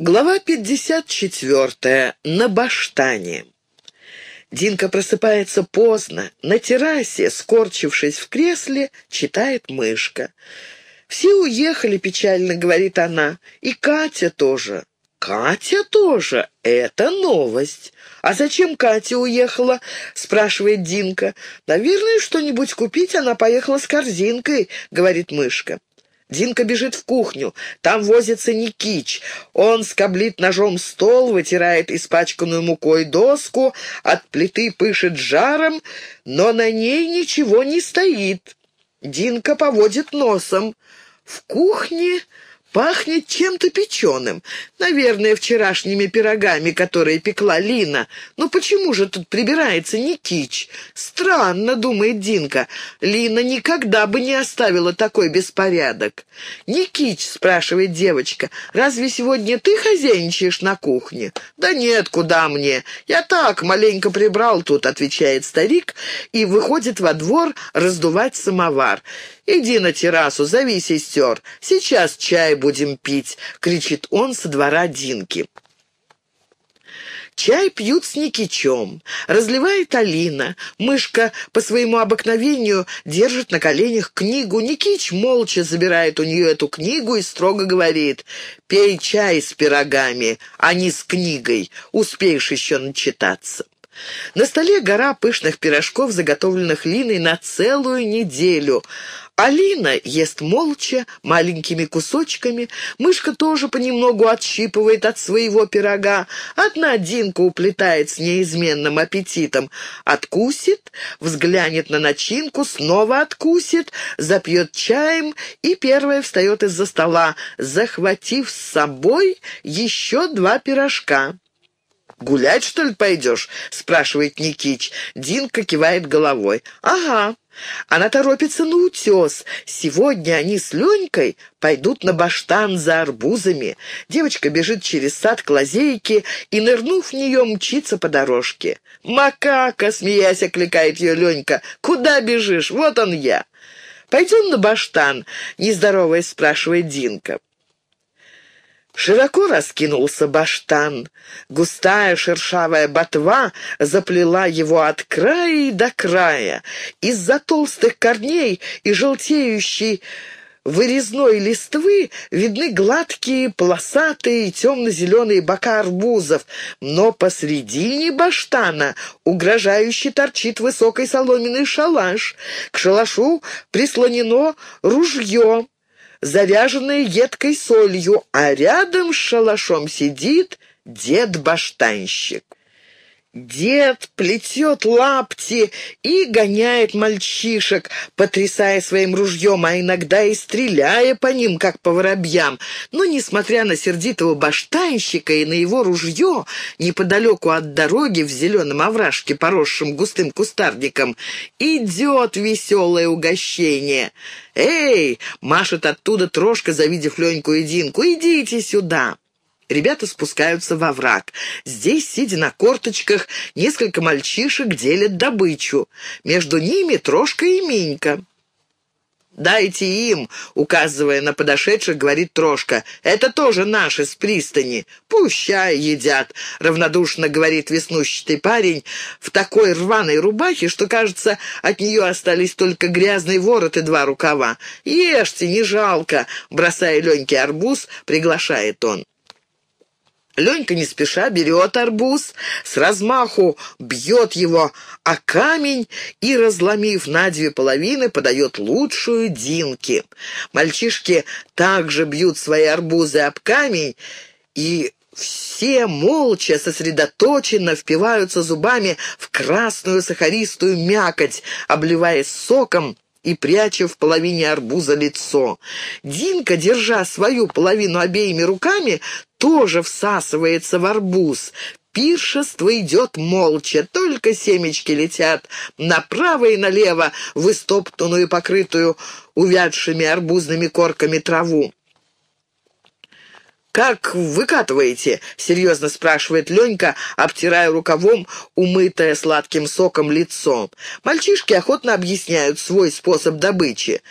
Глава 54. На баштане. Динка просыпается поздно. На террасе, скорчившись в кресле, читает мышка. «Все уехали», — печально говорит она. «И Катя тоже». «Катя тоже? Это новость. А зачем Катя уехала?» — спрашивает Динка. «Наверное, что-нибудь купить она поехала с корзинкой», — говорит мышка. Динка бежит в кухню. Там возится Никич. Он скоблит ножом стол, вытирает испачканную мукой доску, от плиты пышет жаром, но на ней ничего не стоит. Динка поводит носом. В кухне Пахнет чем-то печеным. Наверное, вчерашними пирогами, которые пекла Лина. Но почему же тут прибирается Никич? Странно, думает Динка. Лина никогда бы не оставила такой беспорядок. «Никич», — спрашивает девочка, — «разве сегодня ты хозяйничаешь на кухне?» «Да нет, куда мне? Я так маленько прибрал тут», — отвечает старик и выходит во двор раздувать самовар. «Иди на террасу, зови сестер. Сейчас чай будем пить», — кричит он со двора Динки. Чай пьют с Никичом. Разливает Алина. Мышка по своему обыкновению держит на коленях книгу. Никич молча забирает у нее эту книгу и строго говорит «Пей чай с пирогами, а не с книгой. Успеешь еще начитаться». На столе гора пышных пирожков, заготовленных Линой на целую неделю. Алина ест молча, маленькими кусочками. Мышка тоже понемногу отщипывает от своего пирога. Одна Динка уплетает с неизменным аппетитом. Откусит, взглянет на начинку, снова откусит, запьет чаем и первая встает из-за стола, захватив с собой еще два пирожка. «Гулять, что ли, пойдешь?» — спрашивает Никич. Динка кивает головой. «Ага». Она торопится на утес. Сегодня они с Ленькой пойдут на баштан за арбузами. Девочка бежит через сад к лазейке и, нырнув в нее, мчится по дорожке. «Макака!» — смеясь, окликает ее Ленька. «Куда бежишь? Вот он я!» «Пойдем на баштан?» — нездоровая спрашивает Динка. Широко раскинулся баштан. Густая шершавая ботва заплела его от края до края. Из-за толстых корней и желтеющей вырезной листвы видны гладкие, полосатые, темно-зеленые бока арбузов, но посредине баштана угрожающе торчит высокий соломенный шалаш. К шалашу прислонено ружье заряженные едкой солью, а рядом с шалашом сидит дед-баштанщик. Дед плетет лапти и гоняет мальчишек, потрясая своим ружьем, а иногда и стреляя по ним, как по воробьям. Но, несмотря на сердитого баштанщика и на его ружье, неподалеку от дороги в зеленом овражке, поросшем густым кустарником, идет веселое угощение. «Эй!» — машет оттуда трошка, завидев Леньку и Динку. «Идите сюда!» Ребята спускаются во враг. Здесь, сидя на корточках, несколько мальчишек делят добычу. Между ними Трошка и Минька. «Дайте им», — указывая на подошедших, говорит Трошка. «Это тоже наши с пристани. Пущай едят», — равнодушно говорит веснущатый парень в такой рваной рубахе, что, кажется, от нее остались только грязный ворот и два рукава. «Ешьте, не жалко», — бросая Леньке арбуз, приглашает он. Ленька не спеша берет арбуз, с размаху бьет его о камень и, разломив на две половины, подает лучшую Динке. Мальчишки также бьют свои арбузы об камень и все молча, сосредоточенно впиваются зубами в красную сахаристую мякоть, обливаясь соком, и пряча в половине арбуза лицо. Динка, держа свою половину обеими руками, тоже всасывается в арбуз. Пиршество идет молча, только семечки летят направо и налево в истоптанную, покрытую увядшими арбузными корками траву. «Как выкатываете?» — серьезно спрашивает Ленька, обтирая рукавом умытое сладким соком лицо. Мальчишки охотно объясняют свой способ добычи.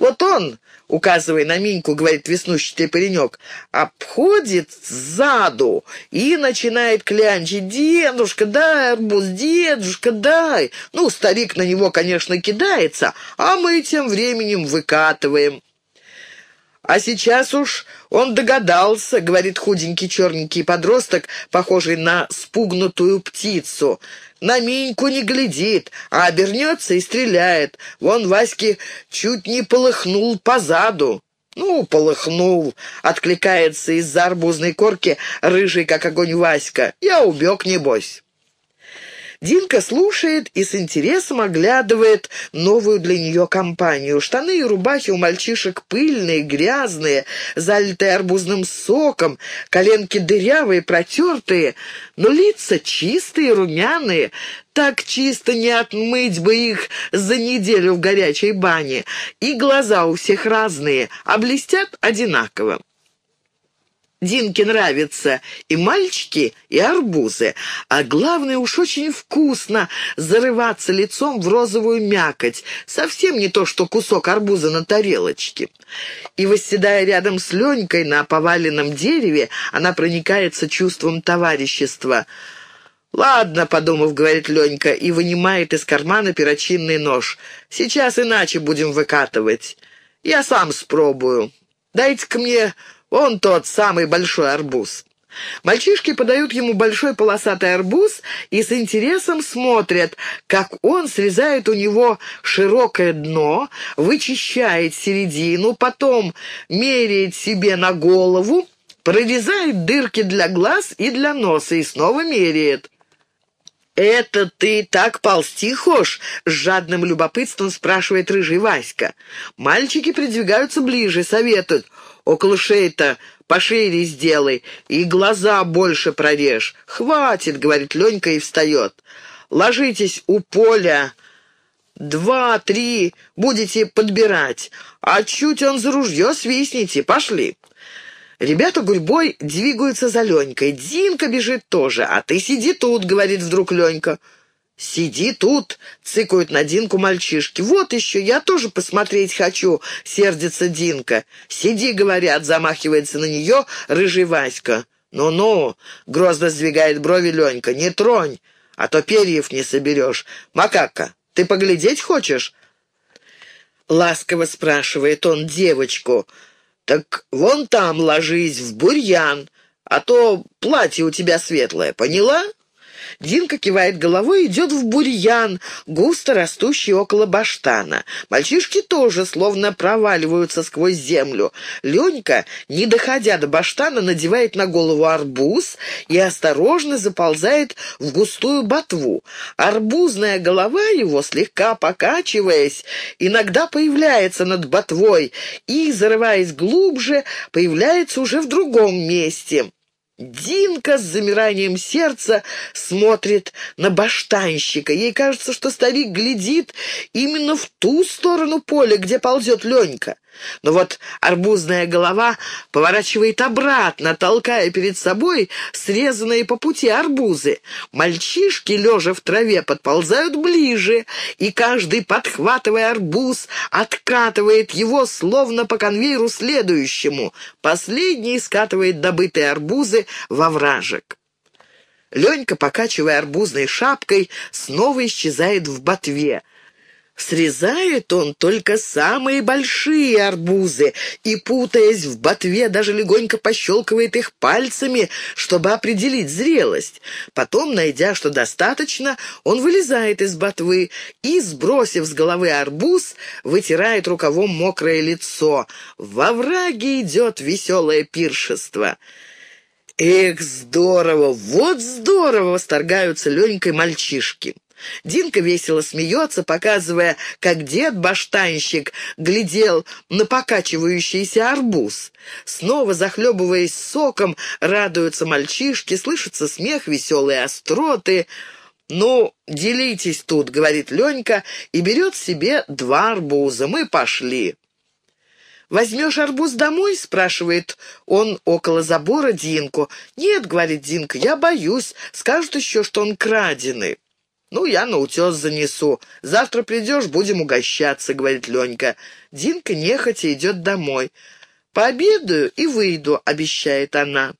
Вот он, указывая на Миньку, говорит веснущатый паренек, обходит сзаду и начинает клянчить. «Дедушка, дай арбуз, дедушка, дай!» Ну, старик на него, конечно, кидается, а мы тем временем выкатываем. «А сейчас уж он догадался», — говорит худенький черненький подросток, похожий на спугнутую птицу. «На Миньку не глядит, а обернется и стреляет. Вон Ваське чуть не полыхнул позаду». «Ну, полыхнул», — откликается из-за арбузной корки рыжий, как огонь Васька. «Я убег, небось». Динка слушает и с интересом оглядывает новую для нее компанию. Штаны и рубахи у мальчишек пыльные, грязные, залитые арбузным соком, коленки дырявые, протертые, но лица чистые, румяные. Так чисто не отмыть бы их за неделю в горячей бане. И глаза у всех разные, а блестят одинаково. Динке нравятся и мальчики, и арбузы. А главное, уж очень вкусно зарываться лицом в розовую мякоть. Совсем не то, что кусок арбуза на тарелочке. И, восседая рядом с Ленькой на поваленном дереве, она проникается чувством товарищества. «Ладно», — подумав, говорит Ленька, и вынимает из кармана перочинный нож. «Сейчас иначе будем выкатывать. Я сам спробую. Дайте-ка мне он тот самый большой арбуз. Мальчишки подают ему большой полосатый арбуз и с интересом смотрят, как он срезает у него широкое дно, вычищает середину, потом меряет себе на голову, прорезает дырки для глаз и для носа и снова меряет. «Это ты так ползти хошь?» — с жадным любопытством спрашивает рыжий Васька. Мальчики придвигаются ближе, советуют. Около шеи-то пошире сделай и глаза больше прорежь. Хватит, говорит Ленька и встает. Ложитесь у поля. Два, три, будете подбирать. А чуть он за ружье свистните. Пошли. Ребята гурьбой двигаются за Ленькой. Динка бежит тоже. «А ты сиди тут», — говорит вдруг Ленька. «Сиди тут!» — цыкают на Динку мальчишки. «Вот еще, я тоже посмотреть хочу!» — сердится Динка. «Сиди!» — говорят, замахивается на нее рыжий Васька. «Ну-ну!» — грозно сдвигает брови Ленька. «Не тронь, а то перьев не соберешь. Макака, ты поглядеть хочешь?» Ласково спрашивает он девочку. «Так вон там ложись, в бурьян, а то платье у тебя светлое, поняла?» Динка кивает головой и идет в бурьян, густо растущий около баштана. Мальчишки тоже словно проваливаются сквозь землю. Ленька, не доходя до баштана, надевает на голову арбуз и осторожно заползает в густую ботву. Арбузная голова его, слегка покачиваясь, иногда появляется над ботвой и, зарываясь глубже, появляется уже в другом месте. Динка с замиранием сердца смотрит на баштанщика. Ей кажется, что старик глядит именно в ту сторону поля, где ползет Ленька. Но вот арбузная голова поворачивает обратно, толкая перед собой срезанные по пути арбузы. Мальчишки, лежа в траве, подползают ближе, и каждый, подхватывая арбуз, откатывает его словно по конвейеру следующему. Последний скатывает добытые арбузы во вражек. Ленька, покачивая арбузной шапкой, снова исчезает в ботве. Срезает он только самые большие арбузы и, путаясь в ботве, даже легонько пощелкивает их пальцами, чтобы определить зрелость. Потом, найдя, что достаточно, он вылезает из ботвы и, сбросив с головы арбуз, вытирает рукавом мокрое лицо. Во враге идет веселое пиршество. «Эх, здорово! Вот здорово!» — восторгаются Ленькой мальчишки. Динка весело смеется, показывая, как дед-баштанщик глядел на покачивающийся арбуз. Снова, захлебываясь соком, радуются мальчишки, слышится смех, веселые остроты. «Ну, делитесь тут», — говорит Ленька, и берет себе два арбуза. «Мы пошли». «Возьмешь арбуз домой?» — спрашивает он около забора Динку. «Нет», — говорит Динка, — «я боюсь. Скажут еще, что он краденый». «Ну, я на утес занесу. Завтра придешь, будем угощаться», — говорит Ленька. Динка нехотя идет домой. «Пообедаю и выйду», — обещает она.